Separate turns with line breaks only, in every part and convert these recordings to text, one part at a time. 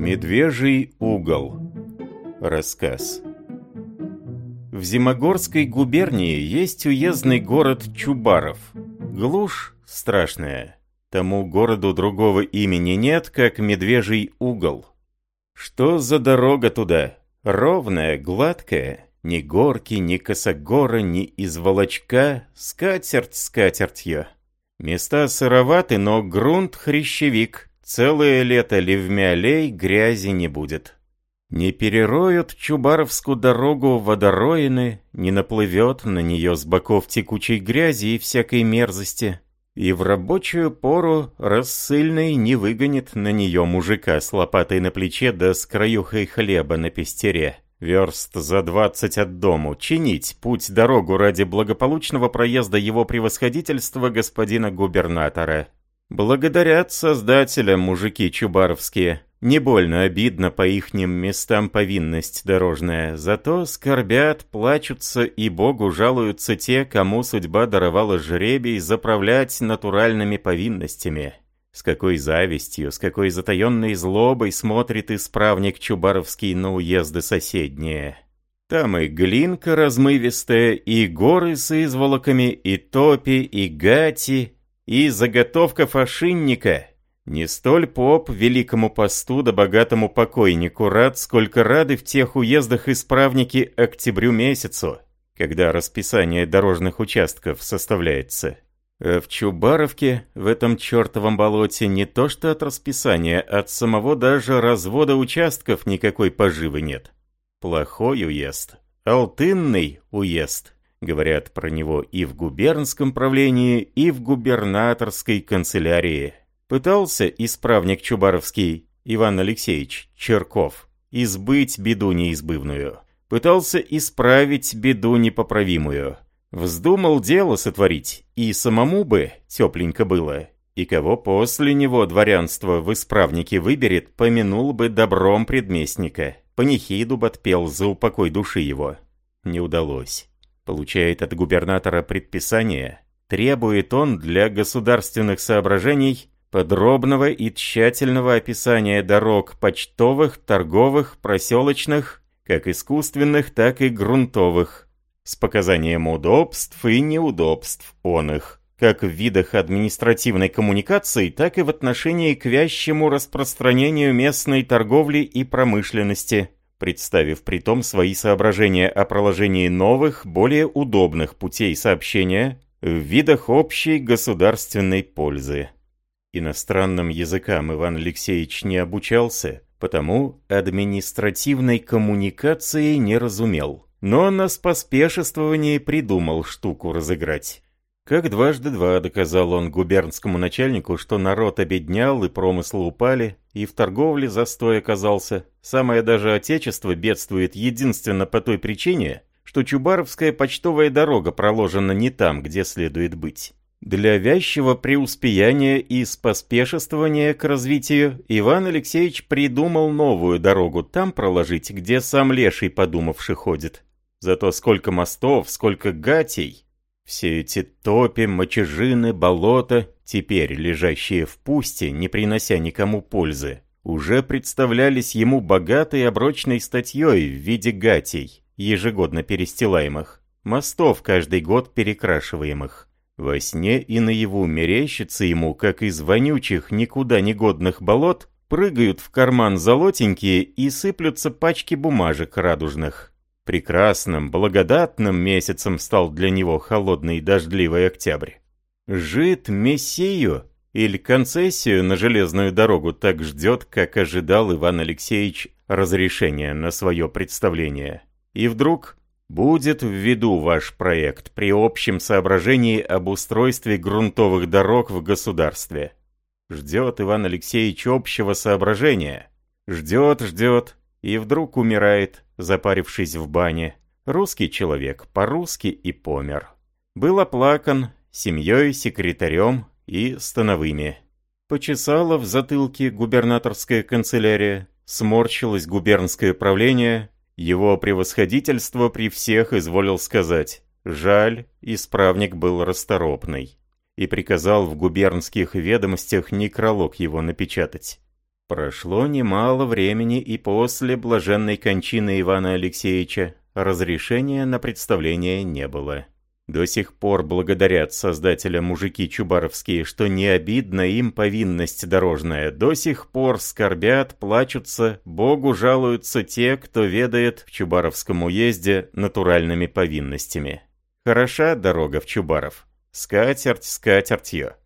Медвежий угол. Рассказ. В Зимогорской губернии есть уездный город Чубаров. Глушь страшная. Тому городу другого имени нет, как Медвежий угол. Что за дорога туда? Ровная, гладкая, ни горки, ни косогора, ни изволочка, скатерть скатертью. Места сыроваты, но грунт хрящевик. Целое лето ливмя грязи не будет. Не перероют Чубаровскую дорогу водороины, не наплывет на нее с боков текучей грязи и всякой мерзости. И в рабочую пору рассыльный не выгонит на нее мужика с лопатой на плече да с краюхой хлеба на пестере. Верст за двадцать от дому, чинить путь-дорогу ради благополучного проезда его превосходительства господина губернатора. Благодарят создателям мужики чубаровские. Не больно обидно по ихним местам повинность дорожная, зато скорбят, плачутся и Богу жалуются те, кому судьба даровала жребий заправлять натуральными повинностями. С какой завистью, с какой затаенной злобой смотрит исправник Чубаровский на уезды соседние. Там и глинка размывистая, и горы с изволоками, и топи, и гати, и заготовка фашинника. Не столь поп великому посту да богатому покойнику рад, сколько рады в тех уездах исправники октябрю месяцу, когда расписание дорожных участков составляется. А в Чубаровке, в этом чертовом болоте, не то что от расписания, от самого даже развода участков никакой поживы нет. Плохой уезд. Алтынный уезд. Говорят про него и в губернском правлении, и в губернаторской канцелярии. Пытался исправник Чубаровский Иван Алексеевич Черков избыть беду неизбывную. Пытался исправить беду непоправимую. Вздумал дело сотворить, и самому бы тепленько было. И кого после него дворянство в исправнике выберет, помянул бы добром предместника. Панихиду подпел за упокой души его. Не удалось получает от губернатора предписание, требует он для государственных соображений подробного и тщательного описания дорог почтовых, торговых, проселочных, как искусственных, так и грунтовых, с показанием удобств и неудобств он их, как в видах административной коммуникации, так и в отношении к вящему распространению местной торговли и промышленности, представив при том свои соображения о проложении новых, более удобных путей сообщения в видах общей государственной пользы. Иностранным языкам Иван Алексеевич не обучался, потому административной коммуникации не разумел. Но на споспешествовании придумал штуку разыграть. Как дважды два доказал он губернскому начальнику, что народ обеднял и промыслы упали, и в торговле застой оказался. Самое даже отечество бедствует единственно по той причине, что Чубаровская почтовая дорога проложена не там, где следует быть. Для вязчего преуспеяния и споспешествования к развитию Иван Алексеевич придумал новую дорогу там проложить, где сам леший подумавший ходит. Зато сколько мостов, сколько гатей, все эти топи, мочежины, болота, теперь лежащие в пусте, не принося никому пользы, уже представлялись ему богатой оброчной статьей в виде гатей, ежегодно перестилаемых, мостов каждый год перекрашиваемых. Во сне и наяву мерещится ему, как из вонючих, никуда не годных болот прыгают в карман золотенькие и сыплются пачки бумажек радужных. Прекрасным, благодатным месяцем стал для него холодный и дождливый октябрь. Жид Мессию или концессию на железную дорогу так ждет, как ожидал Иван Алексеевич разрешения на свое представление. И вдруг будет в виду ваш проект при общем соображении об устройстве грунтовых дорог в государстве. Ждет Иван Алексеевич общего соображения. Ждет, ждет, и вдруг умирает, запарившись в бане. Русский человек, по-русски и помер. Был оплакан семьей, секретарем и становыми. Почесала в затылке губернаторская канцелярия, сморщилось губернское правление, его превосходительство при всех изволил сказать. Жаль, исправник был расторопный и приказал в губернских ведомостях некролог его напечатать. Прошло немало времени и после блаженной кончины Ивана Алексеевича разрешения на представление не было. До сих пор благодарят создателя мужики чубаровские, что не обидна им повинность дорожная. До сих пор скорбят, плачутся, Богу жалуются те, кто ведает в Чубаровском уезде натуральными повинностями. Хороша дорога в Чубаров. Скатерть скатертью.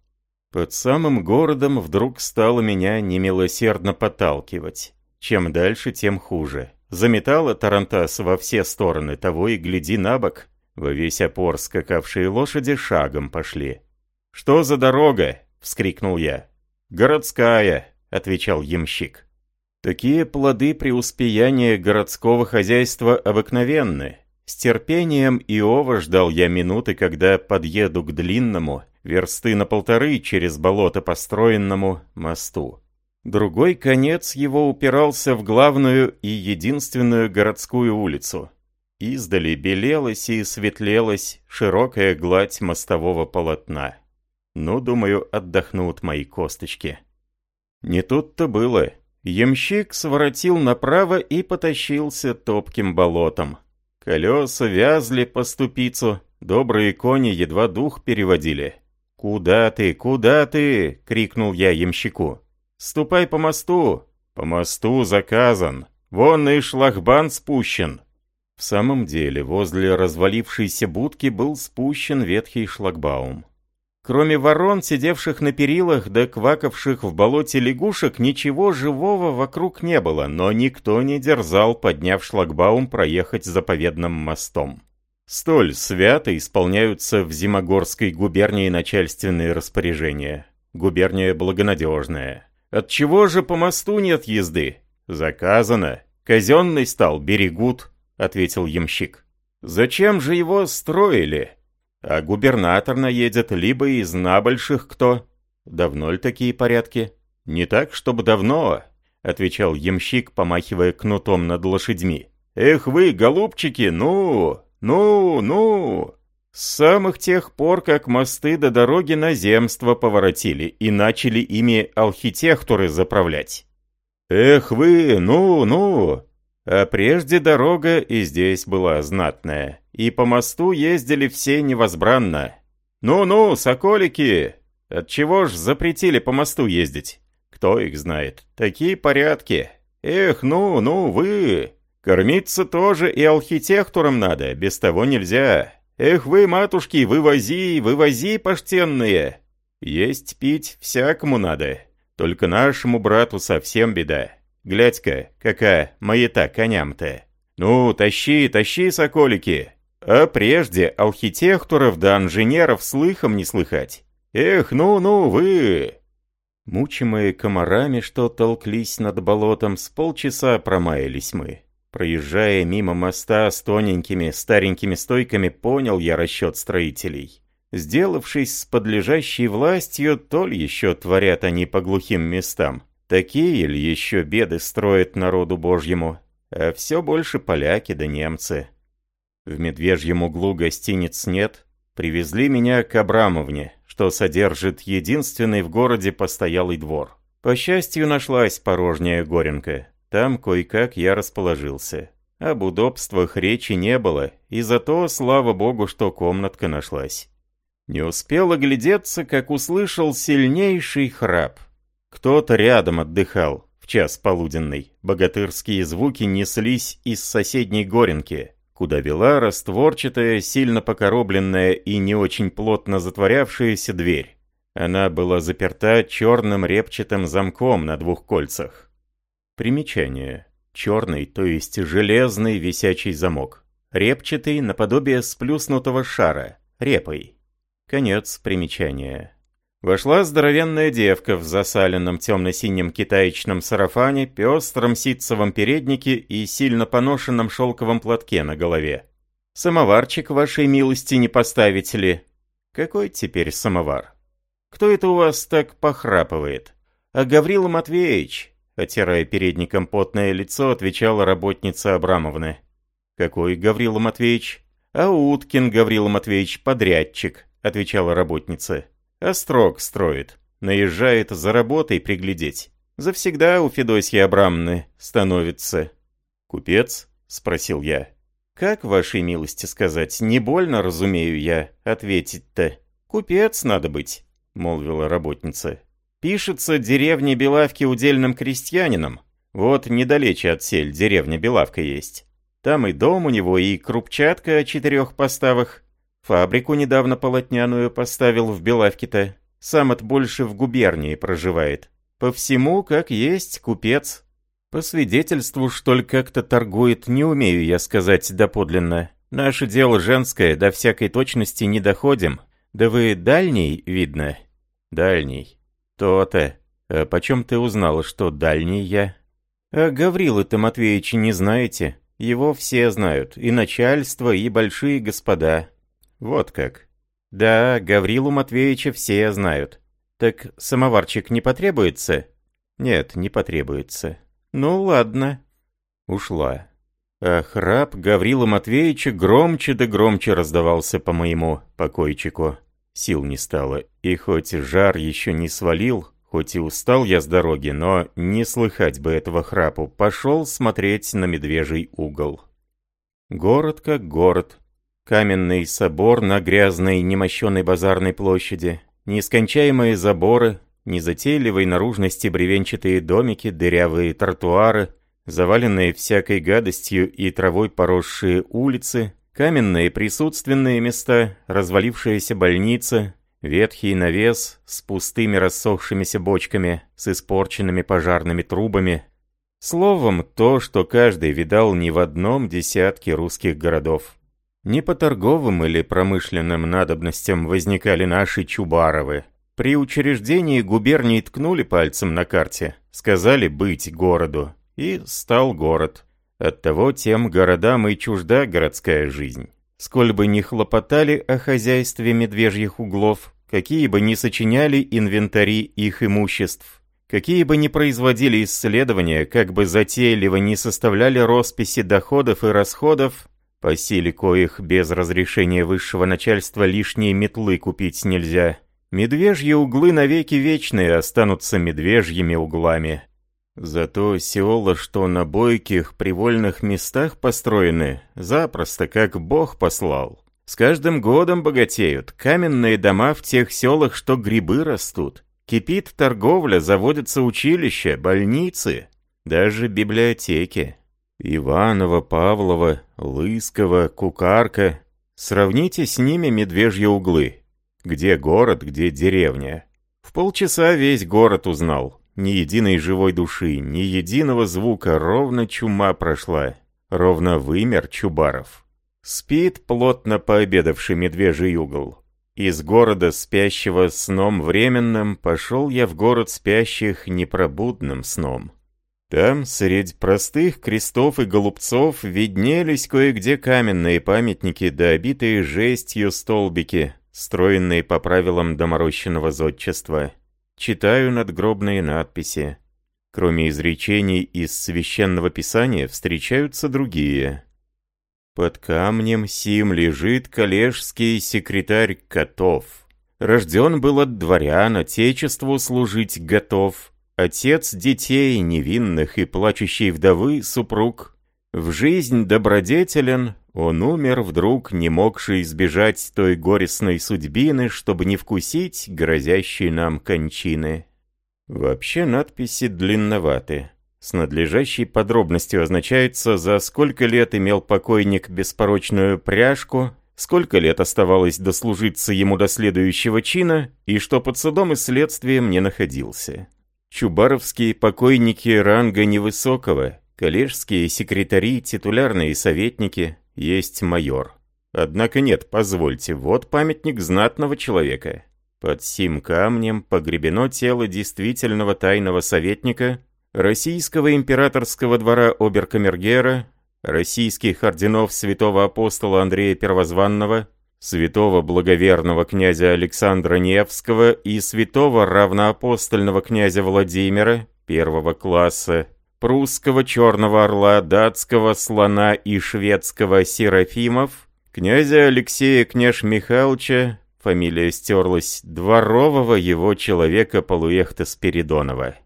Под самым городом вдруг стало меня немилосердно подталкивать. Чем дальше, тем хуже. Заметала Тарантас во все стороны, того и гляди на бок. Во весь опор скакавшие лошади шагом пошли. «Что за дорога?» — вскрикнул я. «Городская», — отвечал ямщик. Такие плоды преуспеяния городского хозяйства обыкновенны. С терпением Иова ждал я минуты, когда подъеду к длинному, версты на полторы через болото построенному мосту. Другой конец его упирался в главную и единственную городскую улицу, Издали белелась и светлелась широкая гладь мостового полотна. Ну, думаю, отдохнут мои косточки. Не тут-то было. Ямщик своротил направо и потащился топким болотом. Колеса вязли по ступицу, добрые кони едва дух переводили. «Куда ты, куда ты?» — крикнул я ямщику. «Ступай по мосту!» «По мосту заказан. Вон и шлагбан спущен. В самом деле, возле развалившейся будки был спущен ветхий шлагбаум. Кроме ворон, сидевших на перилах да квакавших в болоте лягушек, ничего живого вокруг не было, но никто не дерзал, подняв шлагбаум, проехать заповедным мостом. Столь свято исполняются в Зимогорской губернии начальственные распоряжения. Губерния благонадежная. Отчего же по мосту нет езды? Заказано. Казенный стал, берегут. — ответил ямщик. «Зачем же его строили? А губернатор наедет, либо из набольших кто? Давно ли такие порядки?» «Не так, чтобы давно», — отвечал ямщик, помахивая кнутом над лошадьми. «Эх вы, голубчики, ну, ну, ну!» С самых тех пор, как мосты до дороги на земство поворотили и начали ими архитектуры заправлять. «Эх вы, ну, ну!» А прежде дорога и здесь была знатная, и по мосту ездили все невозбранно. «Ну-ну, соколики! Отчего ж запретили по мосту ездить? Кто их знает? Такие порядки! Эх, ну-ну, вы! Кормиться тоже и архитектурам надо, без того нельзя! Эх вы, матушки, вывози, вывози, поштенные! Есть пить всякому надо, только нашему брату совсем беда. Глядь-ка, какая маята коням-то. Ну, тащи, тащи, соколики. А прежде архитекторов да инженеров слыхом не слыхать. Эх, ну-ну, вы!» Мучимые комарами, что толклись над болотом, с полчаса промаялись мы. Проезжая мимо моста с тоненькими старенькими стойками, понял я расчет строителей. Сделавшись с подлежащей властью, то ли еще творят они по глухим местам, Такие ли еще беды строят народу божьему? А все больше поляки да немцы. В медвежьем углу гостиниц нет. Привезли меня к Абрамовне, что содержит единственный в городе постоялый двор. По счастью, нашлась порожняя горенка. Там кое-как я расположился. Об удобствах речи не было, и зато, слава богу, что комнатка нашлась. Не успел оглядеться, как услышал сильнейший храп. Кто-то рядом отдыхал в час полуденный. Богатырские звуки неслись из соседней горенки, куда вела растворчатая, сильно покоробленная и не очень плотно затворявшаяся дверь. Она была заперта черным репчатым замком на двух кольцах. Примечание. Черный, то есть железный висячий замок. Репчатый, наподобие сплюснутого шара, репой. Конец примечания. Вошла здоровенная девка в засаленном темно-синем китаечном сарафане, пестром ситцевом переднике и сильно поношенном шелковом платке на голове. «Самоварчик вашей милости не поставите ли?» «Какой теперь самовар?» «Кто это у вас так похрапывает?» «А Гаврила Матвеевич», — отирая передником потное лицо, отвечала работница Абрамовны. «Какой Гаврила Матвеевич?» «А Уткин, Гаврил Матвеевич, подрядчик», — отвечала работница. «Острог строит. Наезжает за работой приглядеть. Завсегда у Федосьи Абрамны становится». «Купец?» — спросил я. «Как, вашей милости сказать, не больно, разумею я, ответить-то. Купец надо быть», — молвила работница. «Пишется деревня Белавки удельным крестьянином. Вот недалече от сель деревня Белавка есть. Там и дом у него, и крупчатка о четырех поставах. Фабрику недавно полотняную поставил в Белавке-то. Сам от больше в губернии проживает. По всему, как есть, купец. По свидетельству, что ли, как-то торгует, не умею я сказать доподлинно. Наше дело женское, до всякой точности не доходим. Да вы дальний, видно? Дальний. То-то. А почем ты узнала, что дальний я? А Гаврилы-то Матвеевича не знаете? Его все знают, и начальство, и большие господа. Вот как. Да, Гаврилу Матвеевича все знают. Так самоварчик не потребуется? Нет, не потребуется. «Ну ладно». Ушла. А храп Гаврила Матвеевича громче да громче раздавался по моему покойчику. Сил не стало, и хоть жар еще не свалил, хоть и устал я с дороги, но не слыхать бы этого храпу, пошел смотреть на медвежий угол. Город как город. Каменный собор на грязной, немощенной базарной площади, нескончаемые заборы, Незатейливой наружности бревенчатые домики, дырявые тротуары, заваленные всякой гадостью и травой поросшие улицы, каменные присутственные места, развалившаяся больница, ветхий навес с пустыми рассохшимися бочками, с испорченными пожарными трубами. Словом, то, что каждый видал не в одном десятке русских городов. Не по торговым или промышленным надобностям возникали наши Чубаровы, при учреждении губернии ткнули пальцем на карте, сказали быть городу, и стал город. Оттого тем городам и чужда городская жизнь. Сколь бы ни хлопотали о хозяйстве медвежьих углов, какие бы ни сочиняли инвентари их имуществ, какие бы ни производили исследования, как бы затейливо ни составляли росписи доходов и расходов, по силе коих без разрешения высшего начальства лишние метлы купить нельзя, Медвежьи углы навеки вечные останутся медвежьими углами. Зато сеола, что на бойких, привольных местах построены, запросто, как Бог послал. С каждым годом богатеют, каменные дома в тех селах, что грибы растут. Кипит торговля, заводятся училища, больницы, даже библиотеки. Иванова, Павлова, Лыскова, Кукарка. Сравните с ними медвежьи углы. Где город, где деревня? В полчаса весь город узнал. Ни единой живой души, ни единого звука, ровно чума прошла. Ровно вымер Чубаров. Спит плотно пообедавший медвежий угол. Из города, спящего сном временным, пошел я в город спящих непробудным сном. Там, среди простых крестов и голубцов, виднелись кое-где каменные памятники да жестью столбики, стройные по правилам доморощенного зодчества. Читаю надгробные надписи. Кроме изречений из священного писания встречаются другие. Под камнем сим лежит коллежский секретарь Котов. Рожден был от дворян, отечеству служить готов. Отец детей невинных и плачущей вдовы супруг. В жизнь добродетелен, он умер вдруг, не могший избежать той горестной судьбины, чтобы не вкусить грозящей нам кончины. Вообще надписи длинноваты. С надлежащей подробностью означается, за сколько лет имел покойник беспорочную пряжку, сколько лет оставалось дослужиться ему до следующего чина, и что под судом и следствием не находился. Чубаровские покойники ранга невысокого, коллежские секретари, титулярные советники, есть майор. Однако нет, позвольте, вот памятник знатного человека. Под сим камнем погребено тело действительного тайного советника, российского императорского двора оберкамергера, российских орденов святого апостола Андрея Первозванного, святого благоверного князя Александра Невского и святого равноапостольного князя Владимира первого класса прусского черного орла, датского слона и шведского серафимов, Князя Алексея княж Михайловича, фамилия стерлась, дворового его человека Полуехта Спиридонова.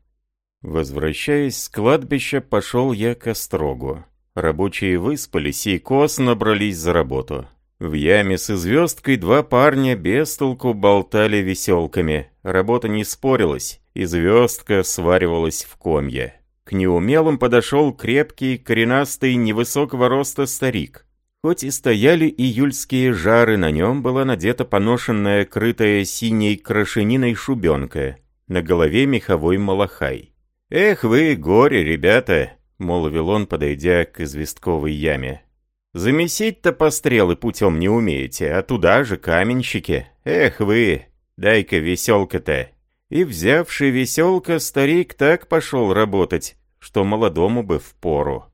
Возвращаясь с кладбища, пошел я к острогу. Рабочие выспались и кос набрались за работу. В яме с звездкой два парня без толку болтали веселками. Работа не спорилась, и звездка сваривалась в комья. К неумелым подошел крепкий, коренастый, невысокого роста старик. Хоть и стояли июльские жары, на нем была надета поношенная, крытая синей крашениной шубенка. На голове меховой малахай. «Эх вы, горе, ребята!» — молвил он, подойдя к известковой яме. «Замесить-то пострелы путем не умеете, а туда же каменщики. Эх вы, дай-ка веселка-то!» И, взявший веселка, старик так пошел работать, что молодому бы впору.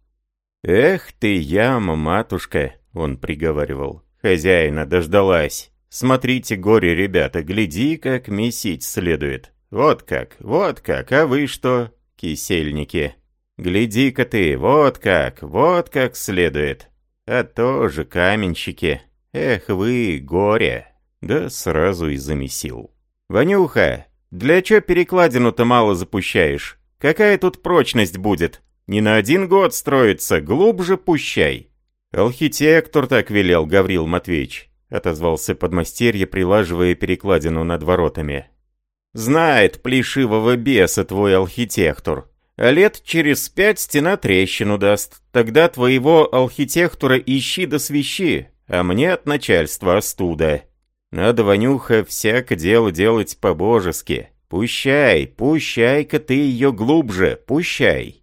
«Эх ты, яма, матушка!» — он приговаривал. «Хозяина дождалась. Смотрите, горе, ребята, гляди, как месить следует. Вот как, вот как, а вы что, кисельники? Гляди-ка ты, вот как, вот как следует. А тоже каменщики. Эх вы, горе!» Да сразу и замесил. «Ванюха, для чё перекладину-то мало запущаешь? Какая тут прочность будет? Не на один год строится, глубже пущай. Архитектор так велел, Гаврил Матвеевич, отозвался подмастерье, прилаживая перекладину над воротами. Знает плешивого беса твой архитектор. А лет через пять стена трещину даст. Тогда твоего архитектора ищи да свищи, а мне от начальства остуда. Надо, Ванюха, всяко дело делать по-божески. Пущай, пущай-ка ты ее глубже, пущай.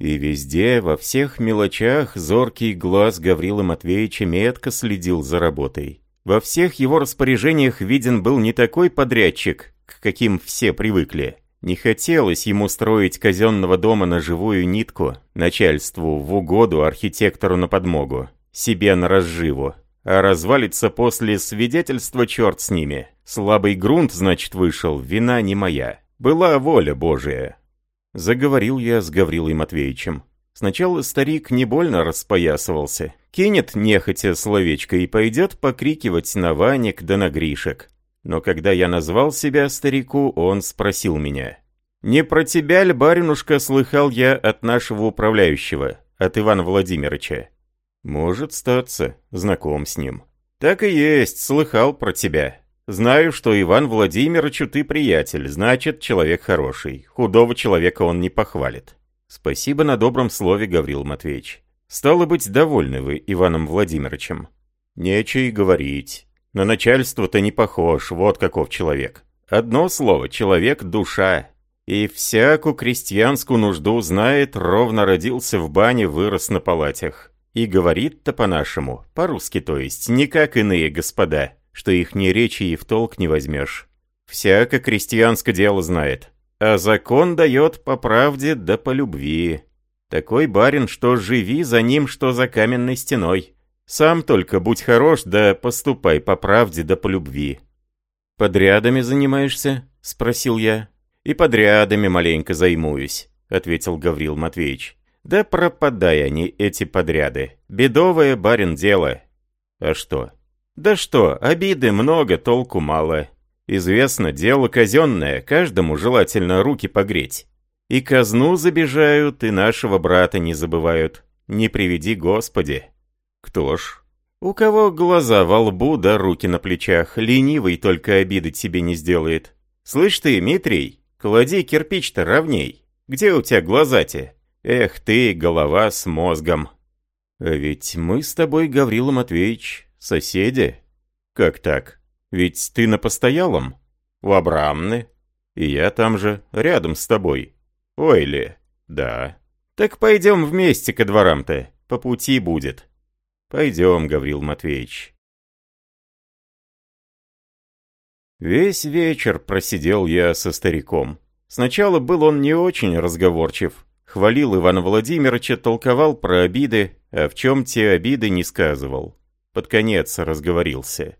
И везде, во всех мелочах, зоркий глаз Гаврила Матвеевича метко следил за работой. Во всех его распоряжениях виден был не такой подрядчик, к каким все привыкли. Не хотелось ему строить казенного дома на живую нитку, начальству в угоду архитектору на подмогу, себе на разживу а развалится после свидетельства черт с ними. Слабый грунт, значит, вышел, вина не моя. Была воля Божия. Заговорил я с Гаврилой Матвеевичем. Сначала старик не больно распоясывался. Кинет нехотя словечко и пойдет покрикивать на Ванек да на Гришек. Но когда я назвал себя старику, он спросил меня. «Не про тебя ли, баринушка, слыхал я от нашего управляющего, от Ивана Владимировича?» «Может статься, знаком с ним». «Так и есть, слыхал про тебя. Знаю, что Иван Владимировичу ты приятель, значит, человек хороший. Худого человека он не похвалит». «Спасибо на добром слове, Гаврил Матвеевич. Стало быть, довольны вы Иваном Владимировичем». «Нечего и говорить. На начальство-то не похож, вот каков человек. Одно слово, человек — душа. И всякую крестьянскую нужду знает, ровно родился в бане, вырос на палатях. И говорит-то по-нашему, по-русски то есть, не как иные господа, что их ни речи и в толк не возьмешь. Всяко крестьянское дело знает, а закон дает по правде да по любви. Такой барин, что живи за ним, что за каменной стеной. Сам только будь хорош, да поступай по правде да по любви. «Подрядами занимаешься?» — спросил я. «И подрядами маленько займуюсь», — ответил Гаврил Матвеевич. Да пропадай они, эти подряды. Бедовое, барин, дело. А что? Да что, обиды много, толку мало. Известно, дело казенное, каждому желательно руки погреть. И казну забежают, и нашего брата не забывают. Не приведи Господи. Кто ж? У кого глаза во лбу да руки на плечах, ленивый только обиды тебе не сделает. Слышь ты, Митрий, клади кирпич-то ровней. Где у тебя глаза-те? Эх ты, голова с мозгом. А ведь мы с тобой, Гаврила Матвеевич, соседи. Как так? Ведь ты на постоялом? У Абрамны. И я там же, рядом с тобой. Ой ли? Да. Так пойдем вместе ко дворам-то. По пути будет. Пойдем, Гаврил Матвеевич. Весь вечер просидел я со стариком. Сначала был он не очень разговорчив, Хвалил Ивана Владимировича, толковал про обиды, а в чем те обиды не сказывал. Под конец разговорился.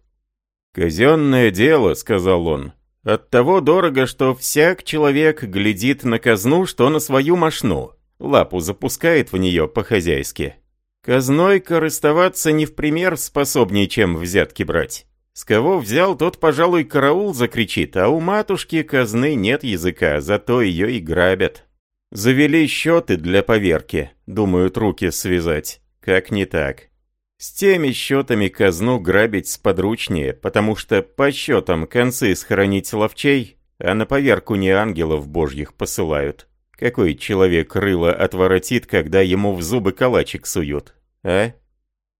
«Казенное дело», — сказал он. «От того дорого, что всяк человек глядит на казну, что на свою мошну. Лапу запускает в нее по-хозяйски. Казной корыстоваться не в пример способнее, чем взятки брать. С кого взял, тот, пожалуй, караул закричит, а у матушки казны нет языка, зато ее и грабят. Завели счеты для поверки, думают руки связать. Как не так? С теми счетами казну грабить сподручнее, потому что по счетам концы схоронить ловчей, а на поверку не ангелов божьих посылают. Какой человек рыло отворотит, когда ему в зубы калачик суют, а?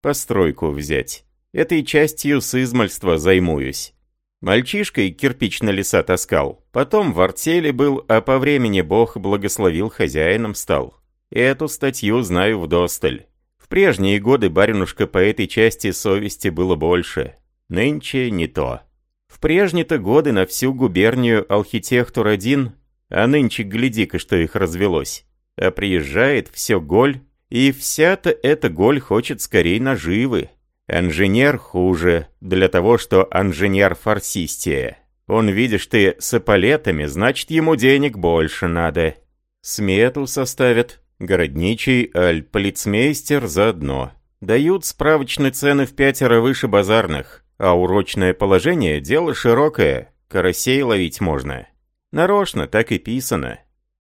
Постройку взять. Этой частью с измальства займуюсь. Мальчишкой кирпич на леса таскал, потом в артели был, а по времени бог благословил хозяином стал. Эту статью знаю вдосталь. В прежние годы баринушка по этой части совести было больше. Нынче не то. В прежние-то годы на всю губернию архитектор один, а нынче гляди-ка, что их развелось. А приезжает все голь, и вся-то эта голь хочет скорей наживы. Инженер хуже, для того, что инженер фарсистее. Он, видишь ты, с эполетами, значит, ему денег больше надо. Смету составят, городничий, аль полицмейстер заодно. Дают справочные цены в пятеро выше базарных, а урочное положение – дело широкое, карасей ловить можно. Нарочно так и писано.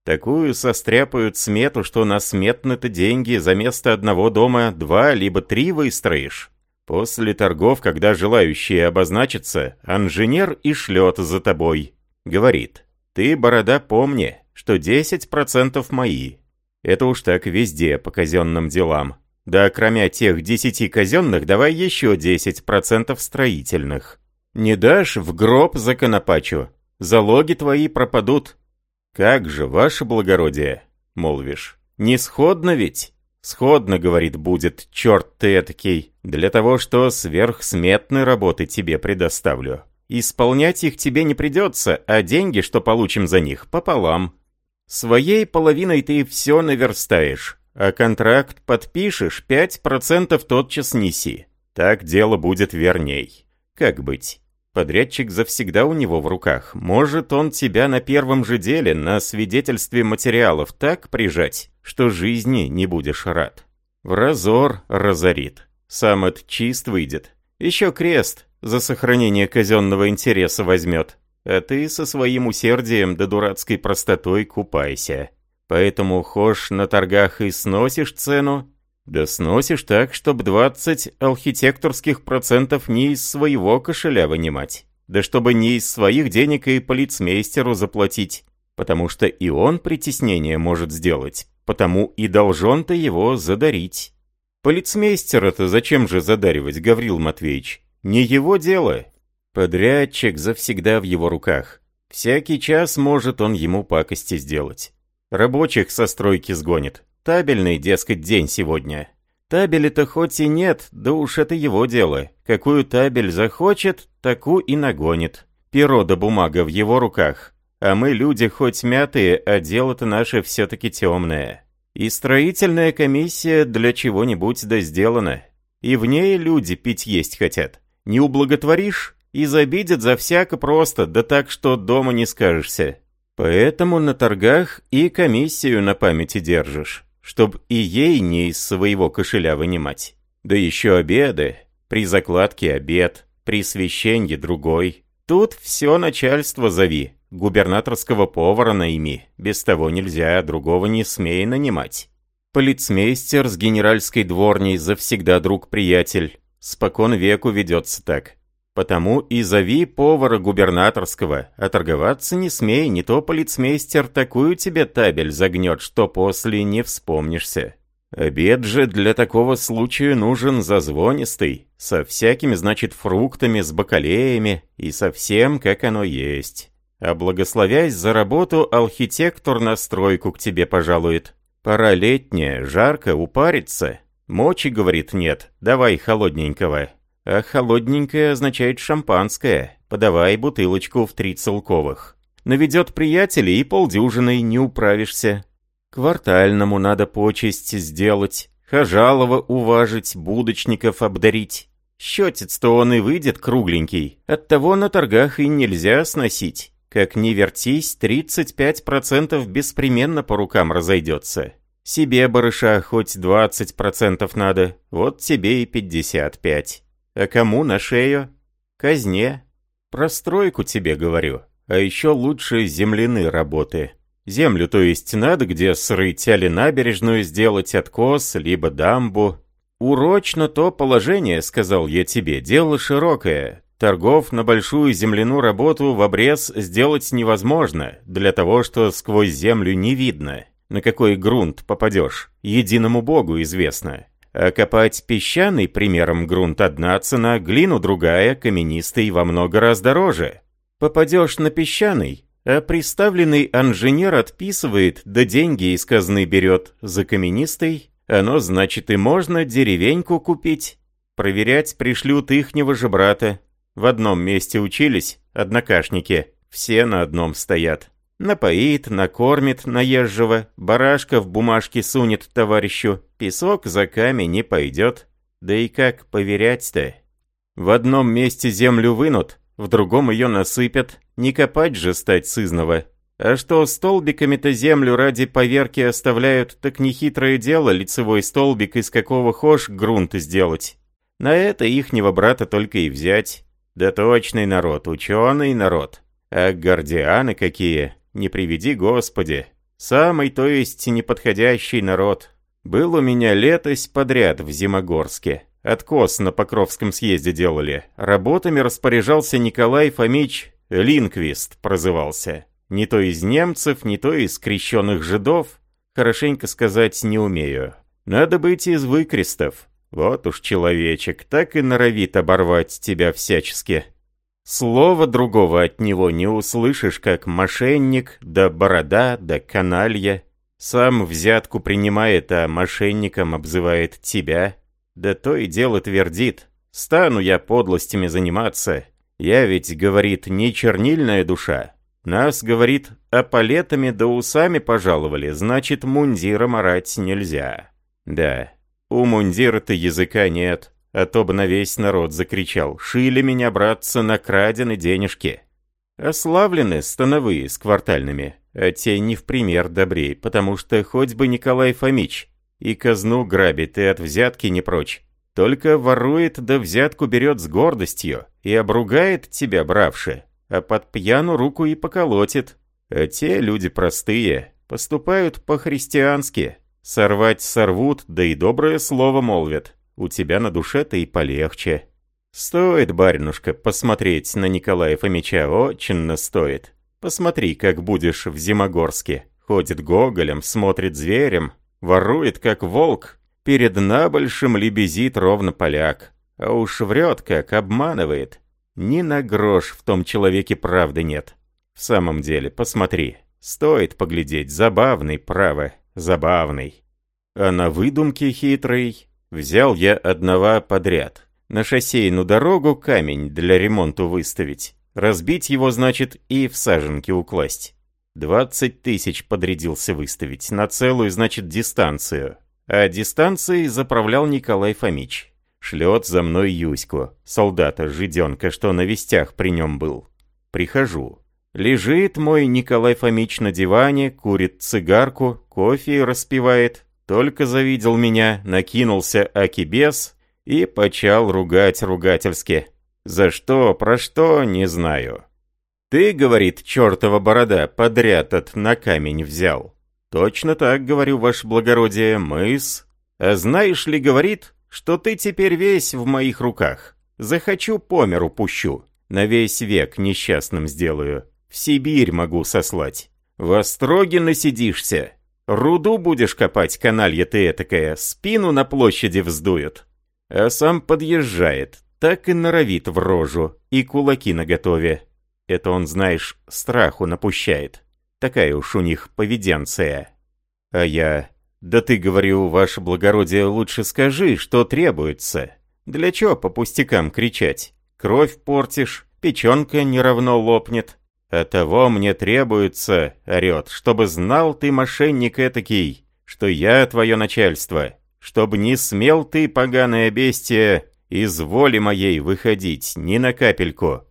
Такую состряпают смету, что на сметны-то деньги за место одного дома два либо три выстроишь. После торгов, когда желающие обозначатся, инженер и шлет за тобой. Говорит, ты, борода, помни, что 10% мои. Это уж так везде по казенным делам. Да кроме тех 10 казенных, давай еще 10% строительных. Не дашь, в гроб законопачу. Залоги твои пропадут. Как же, ваше благородие, молвишь. Не сходно ведь? Сходно, говорит, будет, черт ты этакий, для того, что сверхсметной работы тебе предоставлю. Исполнять их тебе не придется, а деньги, что получим за них, пополам. Своей половиной ты все наверстаешь, а контракт подпишешь, 5% тотчас неси. Так дело будет верней. Как быть? Подрядчик завсегда у него в руках. Может он тебя на первом же деле, на свидетельстве материалов, так прижать, что жизни не будешь рад. В разор разорит. Сам от чист выйдет. Еще крест за сохранение казенного интереса возьмет. А ты со своим усердием да дурацкой простотой купайся. Поэтому хошь на торгах и сносишь цену, да сносишь так, чтобы 20 архитекторских процентов не из своего кошеля вынимать. Да чтобы не из своих денег и полицмейстеру заплатить. Потому что и он притеснение может сделать. Потому и должен ты его задарить. Полицмейстера-то зачем же задаривать, Гаврил Матвеевич? Не его дело. Подрядчик завсегда в его руках. Всякий час может он ему пакости сделать. Рабочих со стройки сгонит. Табельный, дескать, день сегодня. Табели-то хоть и нет, да уж это его дело. Какую табель захочет, такую и нагонит. Перо да бумага в его руках. А мы люди хоть мятые, а дело-то наше все-таки темное. И строительная комиссия для чего-нибудь да сделана. И в ней люди пить есть хотят. Не ублаготворишь, и забидят за всяко просто, да так, что дома не скажешься. Поэтому на торгах и комиссию на памяти держишь чтоб и ей не из своего кошеля вынимать. Да еще обеды. При закладке обед, при священье другой. Тут все начальство зови. Губернаторского повара найми. Без того нельзя, другого не смей нанимать. Полицмейстер с генеральской дворней завсегда друг-приятель. Спокон веку ведется так. Потому и зови повара губернаторского, а торговаться не смей, не то полицмейстер такую тебе табель загнет, что после не вспомнишься. Обед же для такого случая нужен зазвонистый, со всякими, значит, фруктами, с бакалеями и со всем, как оно есть. А благословясь за работу, архитектор на стройку к тебе пожалует. Пора летняя, жарко, упариться. Мочи, говорит, нет, давай холодненького. А холодненькое означает шампанское. Подавай бутылочку в три целковых. Наведет приятелей и полдюжиной не управишься. Квартальному надо почесть сделать. Хожалова уважить, будочников обдарить. Счетец-то он и выйдет кругленький. Оттого на торгах и нельзя сносить. Как ни вертись, 35% беспременно по рукам разойдется. Себе барыша хоть 20% надо, вот тебе и 55. А кому на шею? Казне. Про стройку тебе говорю. А еще лучше земляные работы. Землю, то есть, надо где срыть, али набережную сделать откос, либо дамбу. Урочно то положение, сказал я тебе, дело широкое. Торгов на большую земляную работу в обрез сделать невозможно, для того, что сквозь землю не видно, на какой грунт попадешь, единому богу известно. А копать песчаный, примером, грунт одна цена, глину другая, каменистый во много раз дороже. Попадешь на песчаный, а приставленный инженер отписывает, да деньги из казны берет. За каменистый, оно значит и можно деревеньку купить. Проверять пришлют ихнего же брата. В одном месте учились, однокашники, все на одном стоят. Напоит, накормит наезжего, барашка в бумажке сунет товарищу, песок за камень не пойдет. Да и как поверять-то? В одном месте землю вынут, в другом ее насыпят, не копать же стать сызного. А что столбиками-то землю ради поверки оставляют, так нехитрое дело лицевой столбик из какого хошь грунта сделать. На это ихнего брата только и взять. Да точный народ, ученый народ. А гардианы какие, не приведи Господи. Самый, то есть, неподходящий народ. Был у меня летось подряд в Зимогорске. Откос на Покровском съезде делали. Работами распоряжался Николай Фомич Линквист, прозывался. Не то из немцев, не то из крещенных жидов. Хорошенько сказать не умею. Надо быть из выкрестов. Вот уж человечек, так и норовит оборвать тебя всячески. Слова другого от него не услышишь, как мошенник, да борода, да каналья. Сам взятку принимает, а мошенником обзывает тебя. Да то и дело твердит. Стану я подлостями заниматься. Я ведь, говорит, не чернильная душа. Нас, говорит, а палетами да усами пожаловали, значит, мундиром орать нельзя. Да, у мундира-то языка нет. А то бы на весь народ закричал. Шили меня, братцы, на крадены денежки. Ославлены становые с квартальными, а те не в пример добрей, потому что хоть бы Николай Фомич и казну грабит, и от взятки не прочь. Только ворует да взятку берет с гордостью и обругает тебя, бравши, а под пьяну руку и поколотит. А те люди простые, поступают по-христиански. Сорвать сорвут, да и доброе слово молвят у тебя на душе-то и полегче. Стоит, баринушка, посмотреть на Николая Фомича, очень стоит. Посмотри, как будешь в Зимогорске. Ходит гоголем, смотрит зверем, ворует, как волк. Перед набольшим лебезит ровно поляк. А уж врет, как обманывает. Ни на грош в том человеке правды нет. В самом деле, посмотри. Стоит поглядеть, забавный, право, забавный. А на выдумке хитрый Взял я одного подряд. На шоссейну дорогу камень для ремонта выставить. Разбить его, значит, и в саженки укласть. Двадцать тысяч подрядился выставить, на целую, значит, дистанцию. А дистанцией заправлял Николай Фомич. Шлет за мной Юську, солдата-жиденка, что на вестях при нем был. Прихожу. Лежит мой Николай Фомич на диване, курит цигарку, кофе распивает, только завидел меня, накинулся Акибес и почал ругать ругательски. За что, про что, не знаю. «Ты, — говорит чертова борода, — подряд от на камень взял». «Точно так, — говорю, ваше благородие, — мыс. А знаешь ли, — говорит, — что ты теперь весь в моих руках. Захочу, по миру пущу. На весь век несчастным сделаю. В Сибирь могу сослать. В Остроге насидишься, Руду будешь копать, каналья ты этакая, спину на площади вздует. А сам подъезжает, так и норовит в рожу, и кулаки наготове. Это он, знаешь, страху напущает. Такая уж у них поведенция. А я... Да ты, говорю, ваше благородие, лучше скажи, что требуется. Для чего по пустякам кричать? Кровь портишь, печенка неравно лопнет. «А того мне требуется, — орет, — чтобы знал ты, мошенник этакий, что я твое начальство, чтобы не смел ты, поганое бестие, из воли моей выходить ни на капельку».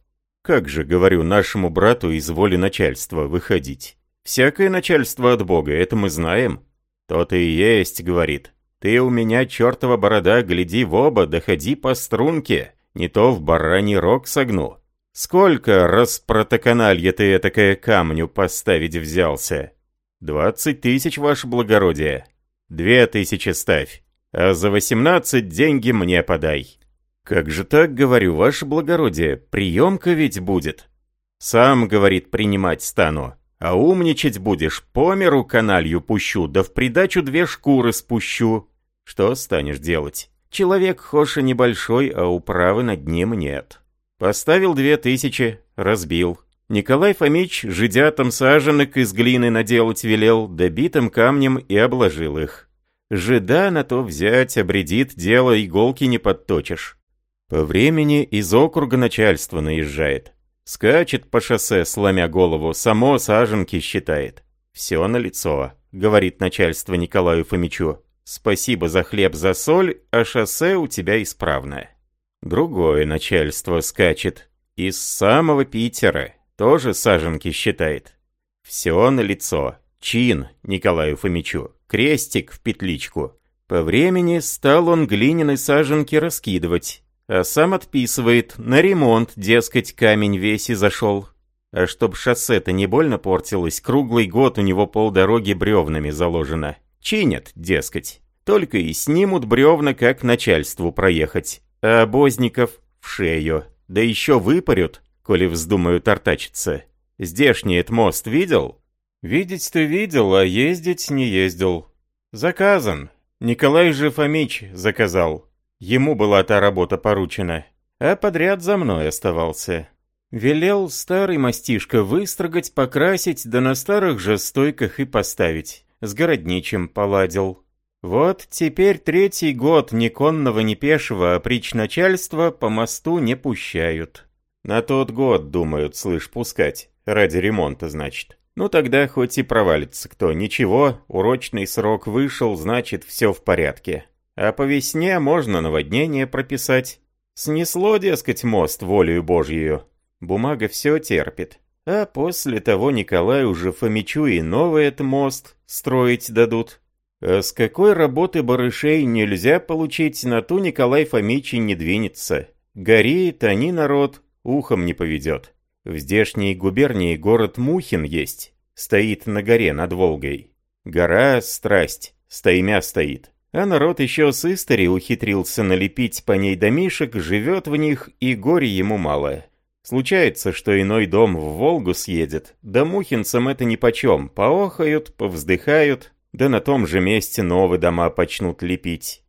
Как же, говорю, нашему брату из воли начальства выходить? Всякое начальство от Бога, это мы знаем. «То-то и есть», — говорит. «Ты у меня, чертова борода, гляди в оба, доходи по струнке, не то в бараний рог согну. Сколько раз протоканалье ты этакое камню поставить взялся?» «Двадцать тысяч, ваше благородие». «Две тысячи ставь, а за восемнадцать деньги мне подай». «Как же так, говорю, ваше благородие, приемка ведь будет?» «Сам, — говорит, — принимать стану, а умничать будешь, по миру каналью пущу, да в придачу две шкуры спущу. Что станешь делать? Человек хоша небольшой, а управы над ним нет». Поставил две тысячи, разбил. Николай Фомич жидятам саженок из глины наделать велел, добитым камнем и обложил их. Жида на то взять, обредит дело, иголки не подточишь. По времени из округа начальство наезжает. Скачет по шоссе, сломя голову, само саженки считает. «Все на лицо, говорит начальство Николаю Фомичу. «Спасибо за хлеб, за соль, а шоссе у тебя исправное». Другое начальство скачет. Из самого Питера. Тоже саженки считает. Все на лицо. Чин Николаю Фомичу. Крестик в петличку. По времени стал он глиняной саженки раскидывать. А сам отписывает, на ремонт, дескать, камень весь и зашел. А чтоб шоссе-то не больно портилось, круглый год у него полдороги бревнами заложено. Чинят, дескать. Только и снимут бревна, как начальству проехать. А обозников в шею. Да еще выпарют, коли вздумают артачиться. Здешний этот мост видел? Видеть ты видел, а ездить не ездил. Заказан. Николай же Фомич заказал. Ему была та работа поручена. А подряд за мной оставался. Велел старый мастишка выстрогать, покрасить, да на старых же стойках и поставить. С городничим поладил. Вот теперь третий год ни конного, ни пешего, а прич начальства по мосту не пущают. На тот год, думают, слышь, пускать. Ради ремонта, значит. Ну тогда хоть и провалится кто. Ничего, урочный срок вышел, значит, все в порядке. А по весне можно наводнение прописать. Снесло, дескать, мост волею Божью. Бумага все терпит. А после того Николай уже Фомичу и новый этот мост строить дадут. А с какой работы барышей нельзя получить, на ту Николай Фомич не двинется. Гореет, они народ, ухом не поведет. В здешней губернии город Мухин есть, стоит на горе над Волгой. Гора — страсть, стоймя стоит. А народ еще с истори ухитрился налепить по ней домишек, живет в них, и горе ему мало. Случается, что иной дом в Волгу съедет, да мухинцам это нипочем, поохают, повздыхают, да на том же месте новые дома почнут лепить.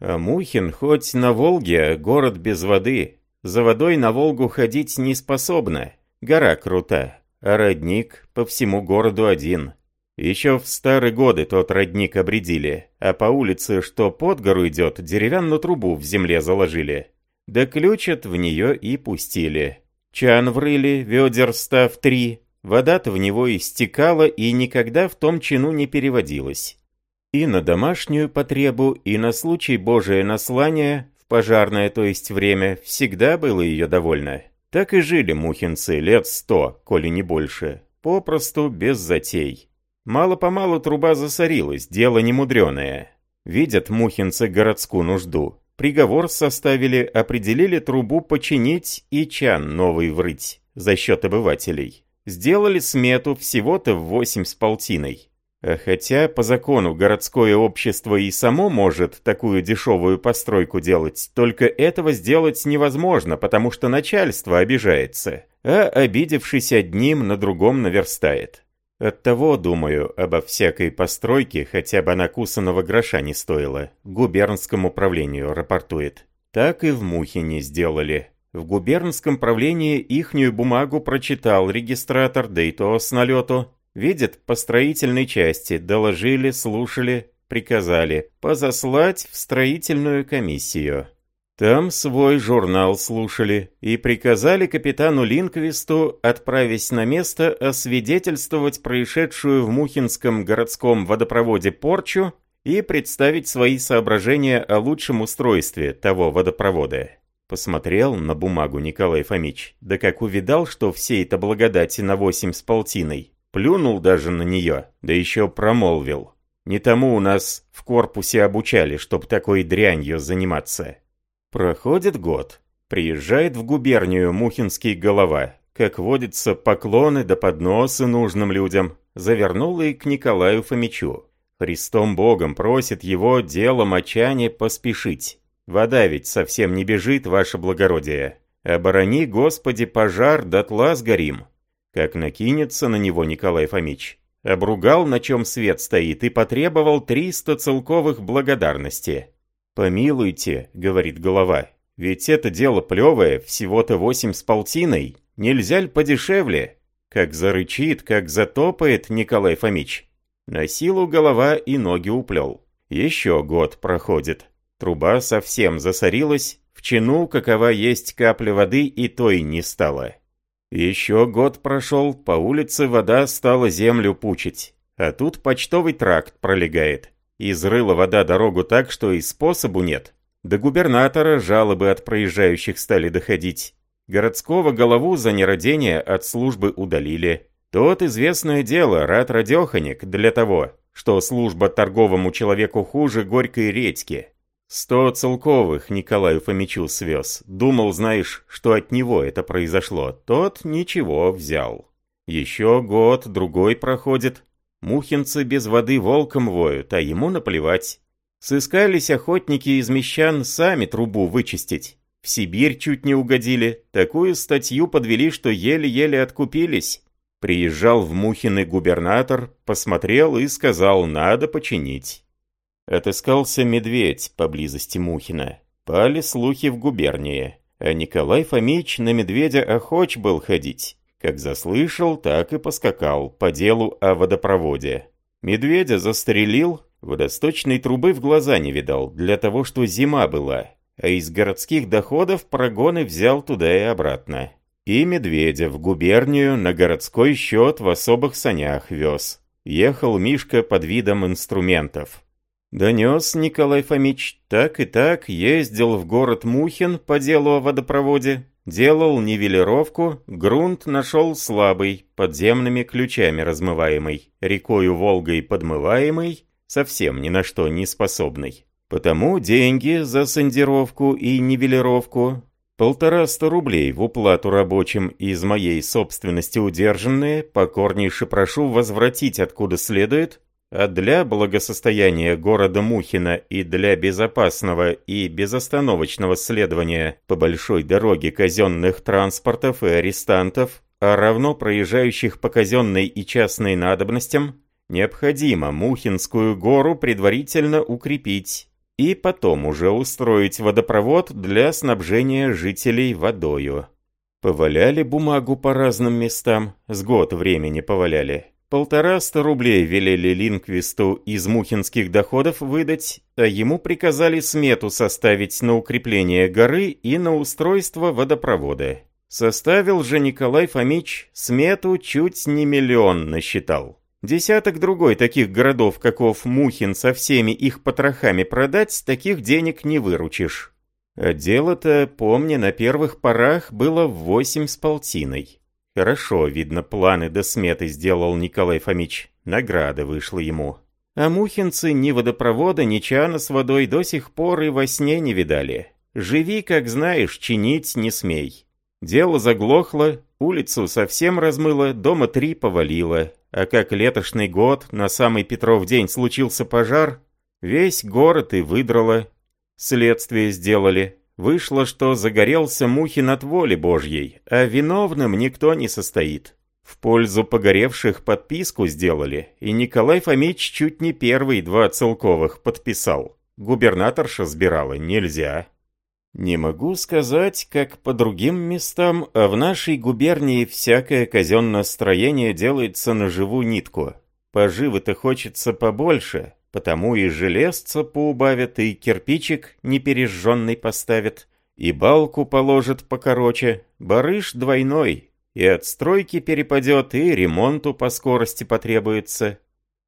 А Мухин хоть на Волге, город без воды, за водой на Волгу ходить не способна. Гора крута, а родник по всему городу один. Еще в старые годы тот родник обредили, а по улице, что под гору идет, деревянную трубу в земле заложили. Да ключат в нее и пустили. Чан врыли, ведер став три, вода-то в него истекала и никогда в том чину не переводилась. И на домашнюю потребу, и на случай Божие наслания пожарное, то есть время, всегда было ее довольно. Так и жили мухинцы лет сто, коли не больше, попросту без затей. Мало-помалу труба засорилась, дело немудреное. Видят мухинцы городскую нужду. Приговор составили, определили трубу починить и чан новый врыть за счет обывателей. Сделали смету всего-то в восемь с полтиной. А хотя по закону городское общество и само может такую дешевую постройку делать, только этого сделать невозможно, потому что начальство обижается, а обидевшись одним на другом наверстает. Оттого, думаю, обо всякой постройке, хотя бы она кусаного гроша не стоила, губернскому управлению рапортует. Так и в Мухине сделали. В губернском правлении ихнюю бумагу прочитал регистратор, да и то с налету. Видят по строительной части, доложили, слушали, приказали позаслать в строительную комиссию. Там свой журнал слушали и приказали капитану Линквисту, отправясь на место, освидетельствовать происшедшую в Мухинском городском водопроводе порчу и представить свои соображения о лучшем устройстве того водопровода. Посмотрел на бумагу Николай Фомич, да как увидал, что все это благодати на восемь с полтиной, Плюнул даже на нее, да еще промолвил. Не тому у нас в корпусе обучали, чтоб такой дрянью заниматься. Проходит год. Приезжает в губернию Мухинский голова. Как водится, поклоны да подносы нужным людям. Завернул и к Николаю Фомичу. Христом Богом просит его дело мочане поспешить. Вода ведь совсем не бежит, ваше благородие. Оборони, Господи, пожар, дотла сгорим. Как накинется на него Николай Фомич. Обругал, на чем свет стоит, и потребовал триста целковых благодарности. «Помилуйте», — говорит голова, — «ведь это дело плевое, всего-то восемь с полтиной. Нельзя ли подешевле?» Как зарычит, как затопает Николай Фомич. На силу голова и ноги уплел. Еще год проходит. Труба совсем засорилась, в чину, какова есть капля воды, и той не стало. Еще год прошел, по улице вода стала землю пучить. А тут почтовый тракт пролегает. Изрыла вода дорогу так, что и способу нет. До губернатора жалобы от проезжающих стали доходить. Городского голову за нерадение от службы удалили. Тот известное дело, рад радеханик, для того, что служба торговому человеку хуже горькой редьки. Сто целковых Николаю Фомичу свез. Думал, знаешь, что от него это произошло. Тот ничего взял. Еще год, другой проходит. Мухинцы без воды волком воют, а ему наплевать. Сыскались охотники из мещан сами трубу вычистить. В Сибирь чуть не угодили. Такую статью подвели, что еле-еле откупились. Приезжал в Мухины губернатор, посмотрел и сказал, надо починить. Отыскался медведь поблизости Мухина. Пали слухи в губернии. А Николай Фомич на медведя охоч был ходить. Как заслышал, так и поскакал по делу о водопроводе. Медведя застрелил, водосточной трубы в глаза не видал, для того, что зима была. А из городских доходов прогоны взял туда и обратно. И медведя в губернию на городской счет в особых санях вез. Ехал Мишка под видом инструментов. Донес Николай Фомич, так и так ездил в город Мухин по делу о водопроводе, делал нивелировку, грунт нашел слабый, подземными ключами размываемый, рекою Волгой подмываемый, совсем ни на что не способный. Потому деньги за сондировку и нивелировку Полтораста рублей в уплату рабочим из моей собственности удержанные, покорнейше прошу возвратить откуда следует, а для благосостояния города Мухина и для безопасного и безостановочного следования по большой дороге казенных транспортов и арестантов, а равно проезжающих по казенной и частной надобностям, необходимо Мухинскую гору предварительно укрепить и потом уже устроить водопровод для снабжения жителей водою. Поваляли бумагу по разным местам, с год времени поваляли. Полтораста рублей велели Линквисту из мухинских доходов выдать, а ему приказали смету составить на укрепление горы и на устройство водопровода. Составил же Николай Фомич смету чуть не миллион насчитал. Десяток другой таких городов, каков Мухин, со всеми их потрохами продать, таких денег не выручишь. А дело-то, помни, на первых порах было восемь с полтиной. Хорошо, видно, планы до сметы сделал Николай Фомич. Награда вышла ему. А мухинцы ни водопровода, ни чана с водой до сих пор и во сне не видали. Живи, как знаешь, чинить не смей. Дело заглохло, улицу совсем размыло, дома три повалило. А как летошный год, на самый Петров день случился пожар, весь город и выдрало. Следствие сделали, Вышло, что загорелся Мухин от воли Божьей, а виновным никто не состоит. В пользу погоревших подписку сделали, и Николай Фомич чуть не первый два целковых подписал. Губернаторша сбирала нельзя. Не могу сказать, как по другим местам, а в нашей губернии всякое казенное строение делается на живую нитку. Поживы-то хочется побольше, Потому и железца поубавят, и кирпичик непережженный поставят, и балку положат покороче, барыш двойной, и от стройки перепадет, и ремонту по скорости потребуется.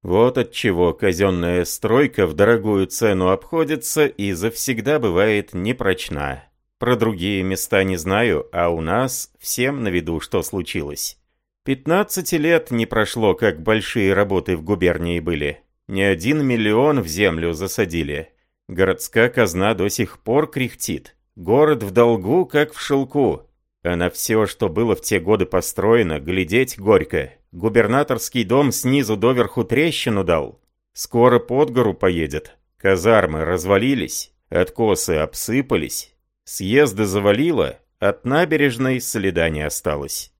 Вот от чего казенная стройка в дорогую цену обходится и завсегда бывает непрочна. Про другие места не знаю, а у нас всем на виду, что случилось. Пятнадцати лет не прошло, как большие работы в губернии были. Не один миллион в землю засадили. Городская казна до сих пор кряхтит. Город в долгу, как в шелку. А на все, что было в те годы построено, глядеть горько. Губернаторский дом снизу доверху трещину дал. Скоро под гору поедет. Казармы развалились, откосы обсыпались. Съезды завалило, от набережной следа не осталось.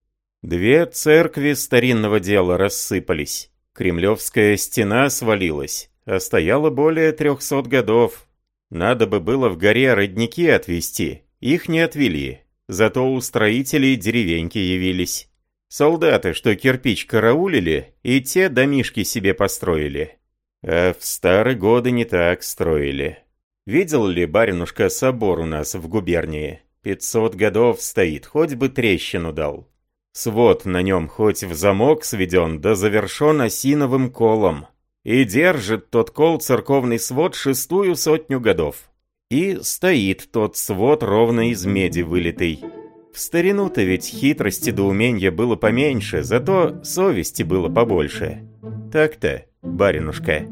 Две церкви старинного дела рассыпались. Кремлевская стена свалилась, а стояла более трехсот годов. Надо бы было в горе родники отвести, их не отвели. Зато у строителей деревеньки явились. Солдаты, что кирпич караулили, и те домишки себе построили. А в старые годы не так строили. Видел ли, баринушка, собор у нас в губернии? Пятьсот годов стоит, хоть бы трещину дал. Свод на нем хоть в замок сведен, да завершен осиновым колом. И держит тот кол церковный свод шестую сотню годов. И стоит тот свод ровно из меди вылитый. В старину-то ведь хитрости до уменья было поменьше, зато совести было побольше. Так-то, баринушка.